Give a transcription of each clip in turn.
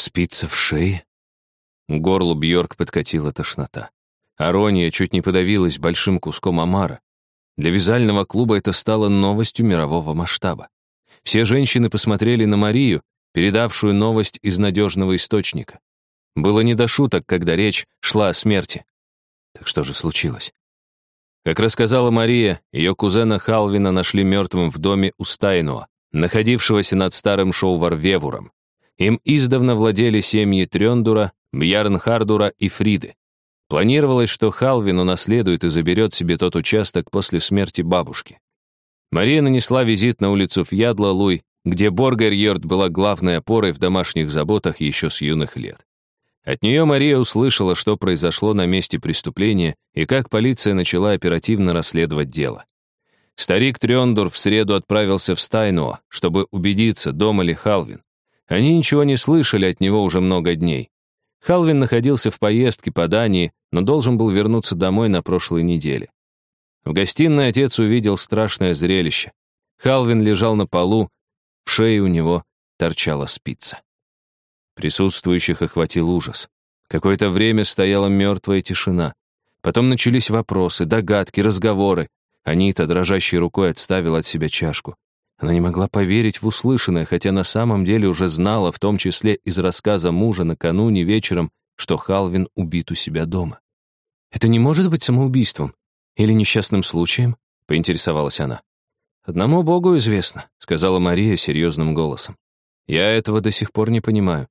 Спица в шее? Горлу Бьорк подкатила тошнота. Арония чуть не подавилась большим куском омара. Для вязального клуба это стало новостью мирового масштаба. Все женщины посмотрели на Марию, передавшую новость из надежного источника. Было не до шуток, когда речь шла о смерти. Так что же случилось? Как рассказала Мария, ее кузена Халвина нашли мертвым в доме у Стайнуа, находившегося над старым шоу-варвевуром. Им издавна владели семьи Трёндура, Бьярнхардура и Фриды. Планировалось, что Халвин унаследует и заберет себе тот участок после смерти бабушки. Мария нанесла визит на улицу Фьядла-Луй, где Боргер-Йорд была главной опорой в домашних заботах еще с юных лет. От нее Мария услышала, что произошло на месте преступления и как полиция начала оперативно расследовать дело. Старик Трёндур в среду отправился в Стайнуа, чтобы убедиться, дома ли Халвин. Они ничего не слышали от него уже много дней. Халвин находился в поездке по Дании, но должен был вернуться домой на прошлой неделе. В гостиной отец увидел страшное зрелище. Халвин лежал на полу, в шее у него торчала спица. Присутствующих охватил ужас. Какое-то время стояла мертвая тишина. Потом начались вопросы, догадки, разговоры. Анита, дрожащей рукой, отставила от себя чашку. Она не могла поверить в услышанное, хотя на самом деле уже знала, в том числе из рассказа мужа накануне вечером, что Халвин убит у себя дома. «Это не может быть самоубийством? Или несчастным случаем?» — поинтересовалась она. «Одному Богу известно», — сказала Мария серьезным голосом. «Я этого до сих пор не понимаю.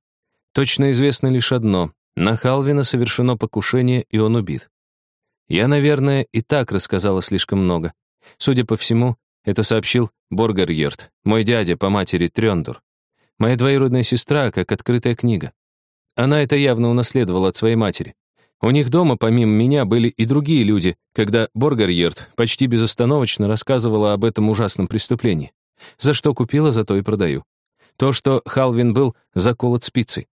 Точно известно лишь одно — на Халвина совершено покушение, и он убит. Я, наверное, и так рассказала слишком много. Судя по всему, это сообщил Боргарьерт, мой дядя по матери Трёндур. Моя двоюродная сестра, как открытая книга. Она это явно унаследовала от своей матери. У них дома, помимо меня, были и другие люди, когда Боргарьерт почти безостановочно рассказывала об этом ужасном преступлении. За что купила, за то и продаю. То, что Халвин был заколот спицей.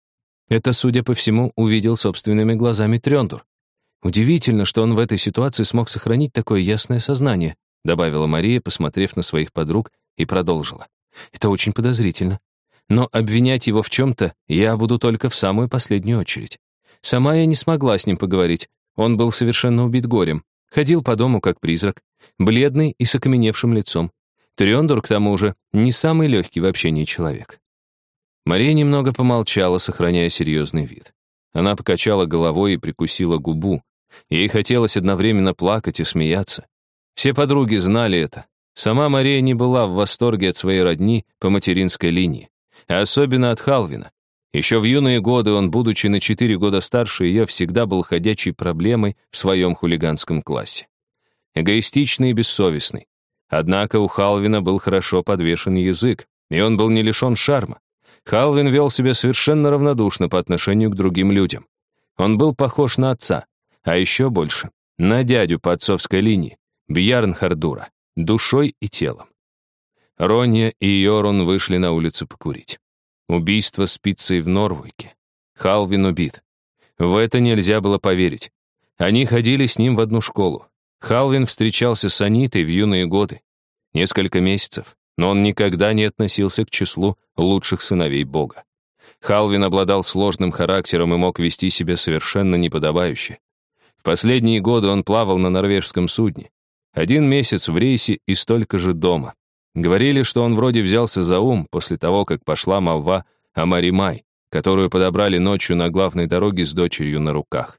Это, судя по всему, увидел собственными глазами Трёндур. Удивительно, что он в этой ситуации смог сохранить такое ясное сознание, добавила Мария, посмотрев на своих подруг, и продолжила. Это очень подозрительно. Но обвинять его в чем-то я буду только в самую последнюю очередь. Сама я не смогла с ним поговорить. Он был совершенно убит горем. Ходил по дому как призрак, бледный и с окаменевшим лицом. Трёндур, к тому же, не самый легкий в общении человек. Мария немного помолчала, сохраняя серьезный вид. Она покачала головой и прикусила губу. Ей хотелось одновременно плакать и смеяться. Все подруги знали это. Сама Мария не была в восторге от своей родни по материнской линии, а особенно от Халвина. Еще в юные годы он, будучи на четыре года старше ее, всегда был ходячей проблемой в своем хулиганском классе. Эгоистичный и бессовестный. Однако у Халвина был хорошо подвешен язык, и он был не лишен шарма. Халвин вел себя совершенно равнодушно по отношению к другим людям. Он был похож на отца, а еще больше — на дядю по отцовской линии, Бьярн Хардура, душой и телом. Ронья и Йорун вышли на улицу покурить. Убийство спицей в Норвуйке. Халвин убит. В это нельзя было поверить. Они ходили с ним в одну школу. Халвин встречался с Анитой в юные годы. Несколько месяцев, но он никогда не относился к числу лучших сыновей Бога. Халвин обладал сложным характером и мог вести себя совершенно неподобающе. В последние годы он плавал на норвежском судне. Один месяц в рейсе и столько же дома. Говорили, что он вроде взялся за ум после того, как пошла молва о Мари Май, которую подобрали ночью на главной дороге с дочерью на руках.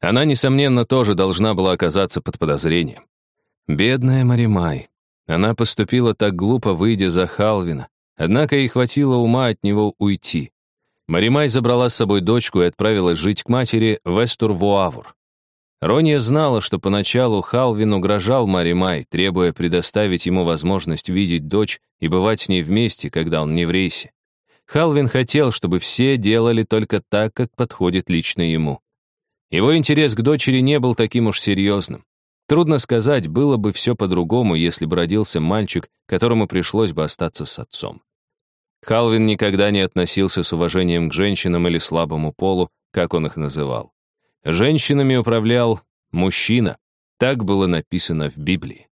Она, несомненно, тоже должна была оказаться под подозрением. Бедная Мари Май. Она поступила так глупо, выйдя за Халвина, однако ей хватило ума от него уйти. Маримай забрала с собой дочку и отправилась жить к матери в Эстур-Вуавур. Ронья знала, что поначалу Халвин угрожал Мари Май, требуя предоставить ему возможность видеть дочь и бывать с ней вместе, когда он не в рейсе. Халвин хотел, чтобы все делали только так, как подходит лично ему. Его интерес к дочери не был таким уж серьезным. Трудно сказать, было бы все по-другому, если бы родился мальчик, которому пришлось бы остаться с отцом. Халвин никогда не относился с уважением к женщинам или слабому полу, как он их называл. Женщинами управлял мужчина. Так было написано в Библии.